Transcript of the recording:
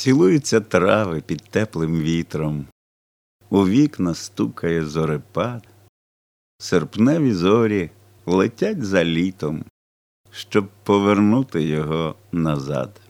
цілуються трави під теплим вітром, у вікна стукає зорепад, серпневі зорі летять за літом, щоб повернути його назад.